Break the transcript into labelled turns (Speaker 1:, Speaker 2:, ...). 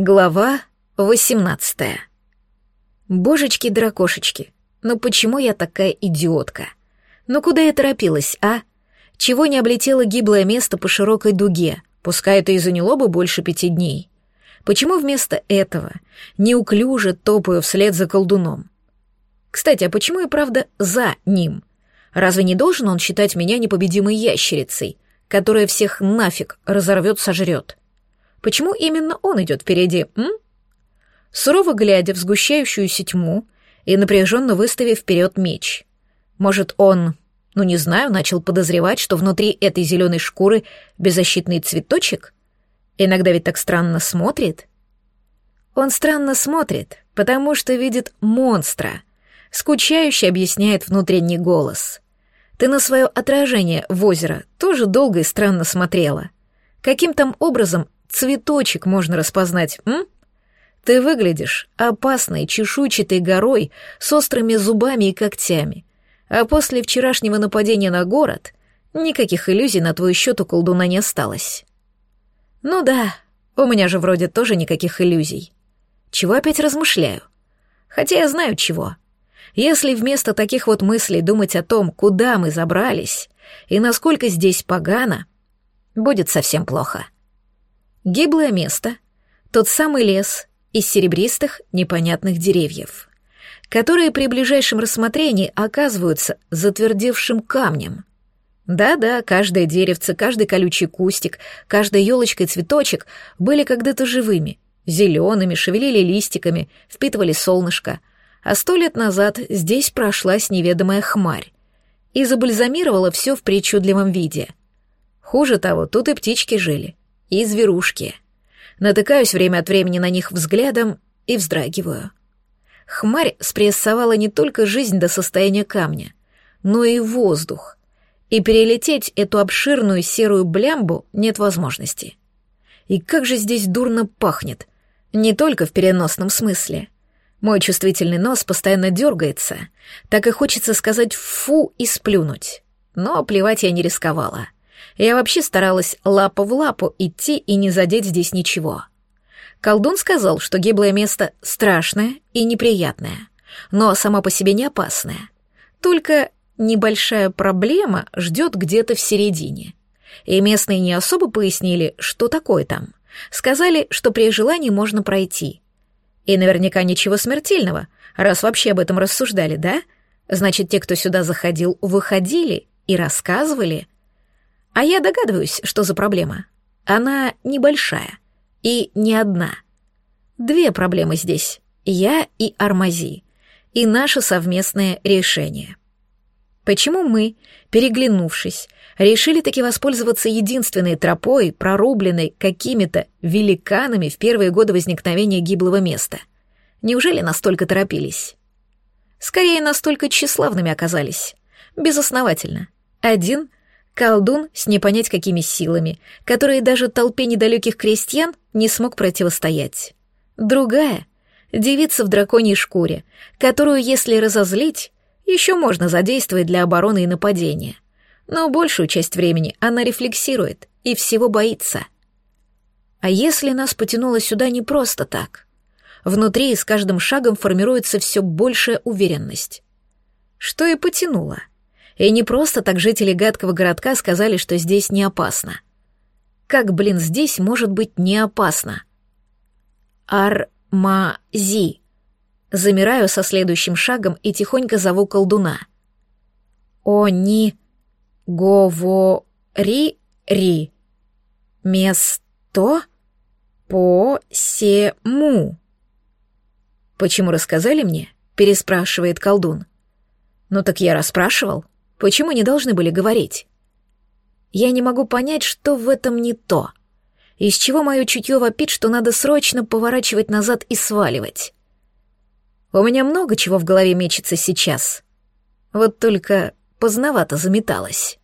Speaker 1: Глава 18 Божечки-дракошечки, ну почему я такая идиотка? Ну куда я торопилась, а? Чего не облетела гиблое место по широкой дуге, пускай это и заняло бы больше пяти дней? Почему вместо этого неуклюже топаю вслед за колдуном? Кстати, а почему и правда за ним? Разве не должен он считать меня непобедимой ящерицей, которая всех нафиг разорвет-сожрет? Почему именно он идет впереди, м? Сурово глядя в сгущающуюся тьму и напряженно выставив вперед меч. Может, он, ну не знаю, начал подозревать, что внутри этой зеленой шкуры беззащитный цветочек? Иногда ведь так странно смотрит. Он странно смотрит, потому что видит монстра. Скучающе объясняет внутренний голос. Ты на свое отражение в озеро тоже долго и странно смотрела. Каким там образом цветочек можно распознать, м? Ты выглядишь опасной чешуйчатой горой с острыми зубами и когтями, а после вчерашнего нападения на город никаких иллюзий на твой счет у колдуна не осталось. Ну да, у меня же вроде тоже никаких иллюзий. Чего опять размышляю? Хотя я знаю чего. Если вместо таких вот мыслей думать о том, куда мы забрались и насколько здесь погано, будет совсем плохо. Гиблое место — тот самый лес из серебристых непонятных деревьев, которые при ближайшем рассмотрении оказываются затвердевшим камнем. Да-да, каждое деревце, каждый колючий кустик, каждая елочка и цветочек были когда-то живыми, зелеными, шевелили листиками, впитывали солнышко, а сто лет назад здесь прошлась неведомая хмарь и забальзамировала все в причудливом виде. Хуже того, тут и птички жили, и зверушки. Натыкаюсь время от времени на них взглядом и вздрагиваю. Хмарь спрессовала не только жизнь до состояния камня, но и воздух, и перелететь эту обширную серую блямбу нет возможности. И как же здесь дурно пахнет, не только в переносном смысле. Мой чувствительный нос постоянно дергается, так и хочется сказать «фу» и сплюнуть. Но плевать я не рисковала — я вообще старалась лапа в лапу идти и не задеть здесь ничего. Колдун сказал, что гиблое место страшное и неприятное, но само по себе не опасное. Только небольшая проблема ждет где-то в середине. И местные не особо пояснили, что такое там. Сказали, что при желании можно пройти. И наверняка ничего смертельного, раз вообще об этом рассуждали, да? Значит, те, кто сюда заходил, выходили и рассказывали — а я догадываюсь, что за проблема. Она небольшая. И не одна. Две проблемы здесь. Я и Армази. И наше совместное решение. Почему мы, переглянувшись, решили таки воспользоваться единственной тропой, прорубленной какими-то великанами в первые годы возникновения гиблого места? Неужели настолько торопились? Скорее, настолько тщеславными оказались. Безосновательно. Один Колдун с не понять какими силами, которые даже толпе недалеких крестьян не смог противостоять. Другая — девица в драконьей шкуре, которую, если разозлить, еще можно задействовать для обороны и нападения. Но большую часть времени она рефлексирует и всего боится. А если нас потянуло сюда не просто так? Внутри с каждым шагом формируется все большая уверенность. Что и потянуло — и не просто так жители гадкого городка сказали, что здесь не опасно. Как, блин, здесь может быть не опасно? Армази. Замираю со следующим шагом и тихонько зову колдуна. Они говори ри. Место по сему. Почему рассказали мне? переспрашивает колдун. Ну так я расспрашивал. Почему не должны были говорить? Я не могу понять, что в этом не то. Из чего мое чутье вопит, что надо срочно поворачивать назад и сваливать. У меня много чего в голове мечется сейчас. Вот только поздновато заметалось.